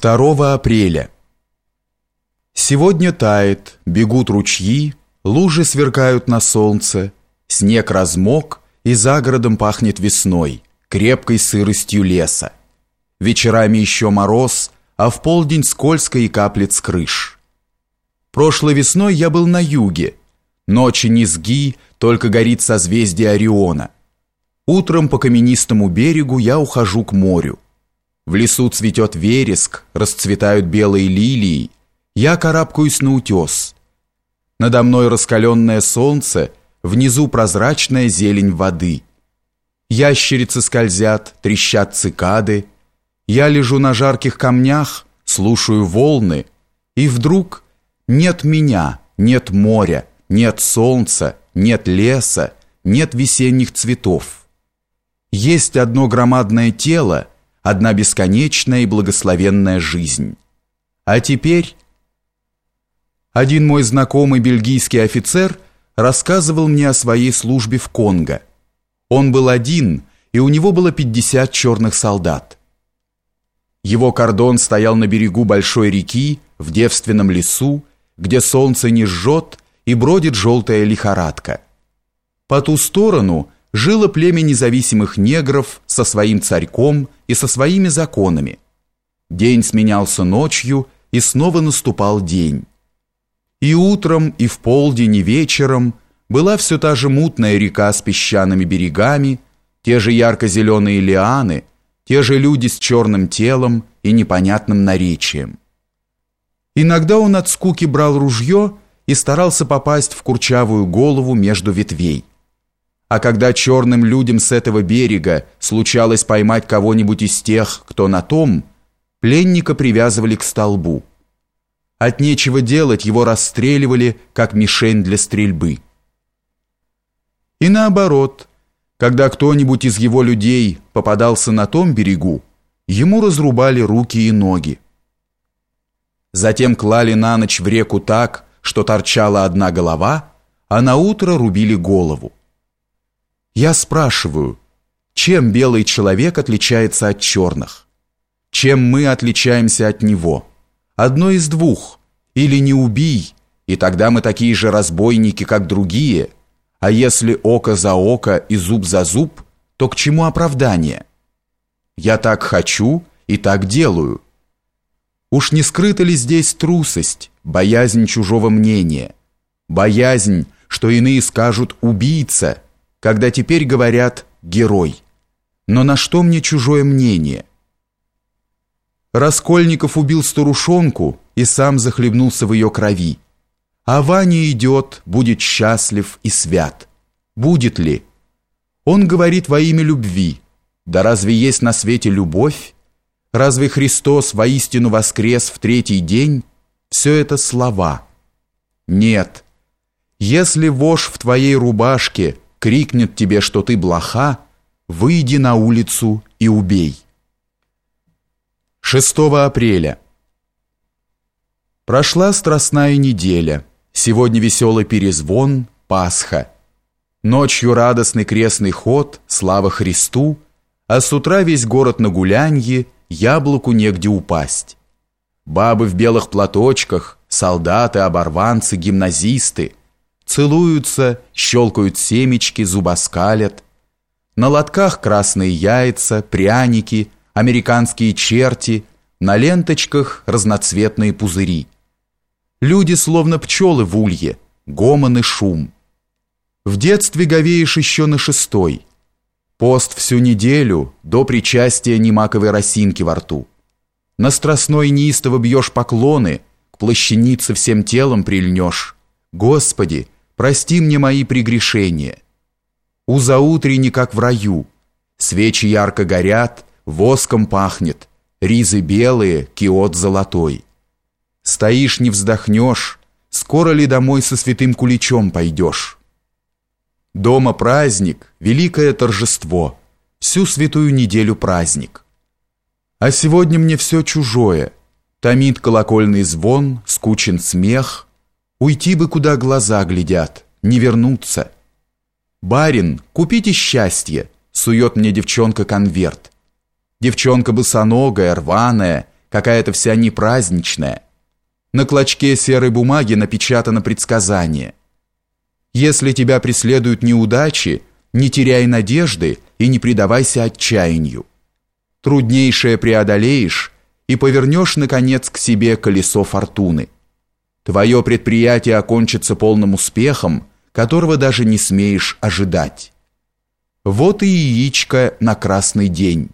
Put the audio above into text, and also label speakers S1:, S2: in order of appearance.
S1: 2 апреля. Сегодня тает, бегут ручьи, лужи сверкают на солнце, снег размок, и за городом пахнет весной, крепкой сыростью леса. Вечерами еще мороз, а в полдень скользко и каплет с крыш. Прошлой весной я был на юге. Ночи низги, только горит созвездие Ориона. Утром по каменистому берегу я ухожу к морю. В лесу цветет вереск, расцветают белые лилии. Я карабкаюсь на утес. Надо мной раскаленное солнце, внизу прозрачная зелень воды. Ящерицы скользят, трещат цикады. Я лежу на жарких камнях, слушаю волны, и вдруг нет меня, нет моря, нет солнца, нет леса, нет весенних цветов. Есть одно громадное тело, одна бесконечная и благословенная жизнь. А теперь один мой знакомый бельгийский офицер рассказывал мне о своей службе в Конго. Он был один, и у него было 50 черных солдат. Его кордон стоял на берегу большой реки, в девственном лесу, где солнце не жжет и бродит желтая лихорадка. По ту сторону – жило племя независимых негров со своим царьком и со своими законами. День сменялся ночью, и снова наступал день. И утром, и в полдень, и вечером была все та же мутная река с песчаными берегами, те же ярко-зеленые лианы, те же люди с черным телом и непонятным наречием. Иногда он от скуки брал ружье и старался попасть в курчавую голову между ветвей. А когда черным людям с этого берега случалось поймать кого-нибудь из тех, кто на том, пленника привязывали к столбу. От нечего делать его расстреливали, как мишень для стрельбы. И наоборот, когда кто-нибудь из его людей попадался на том берегу, ему разрубали руки и ноги. Затем клали на ночь в реку так, что торчала одна голова, а на утро рубили голову. Я спрашиваю, чем белый человек отличается от черных? Чем мы отличаемся от него? Одно из двух. Или не убий, и тогда мы такие же разбойники, как другие. А если око за око и зуб за зуб, то к чему оправдание? Я так хочу и так делаю. Уж не скрыта ли здесь трусость, боязнь чужого мнения? Боязнь, что иные скажут «убийца», когда теперь говорят «герой». Но на что мне чужое мнение? Раскольников убил старушонку и сам захлебнулся в ее крови. А Ваня идет, будет счастлив и свят. Будет ли? Он говорит во имя любви. Да разве есть на свете любовь? Разве Христос воистину воскрес в третий день? Все это слова. Нет. Если вошь в твоей рубашке – крикнет тебе, что ты блоха, выйди на улицу и убей. 6 апреля. Прошла страстная неделя. Сегодня веселый перезвон, Пасха. Ночью радостный крестный ход, слава Христу, а с утра весь город на гулянье, яблоку негде упасть. Бабы в белых платочках, солдаты, оборванцы, гимназисты – целуются, щелкают семечки, зубоскалят. На лотках красные яйца, пряники, американские черти, на ленточках разноцветные пузыри. Люди словно пчелы в улье, гомон и шум. В детстве говеешь еще на шестой. Пост всю неделю до причастия немаковой росинки во рту. На страстной неистово бьешь поклоны, к плащанице всем телом прильнешь. Господи, прости мне мои прегрешения. У заутренни, как в раю, свечи ярко горят, воском пахнет, ризы белые, киот золотой. Стоишь, не вздохнешь, скоро ли домой со святым куличом пойдешь? Дома праздник, великое торжество, всю святую неделю праздник. А сегодня мне все чужое, томит колокольный звон, скучен смех — Уйти бы, куда глаза глядят, не вернуться. «Барин, купите счастье!» — сует мне девчонка конверт. Девчонка босоногая, рваная, какая-то вся непраздничная. На клочке серой бумаги напечатано предсказание. Если тебя преследуют неудачи, не теряй надежды и не предавайся отчаянию. Труднейшее преодолеешь и повернешь, наконец, к себе колесо фортуны. Твое предприятие окончится полным успехом, которого даже не смеешь ожидать. Вот и яичко на красный день.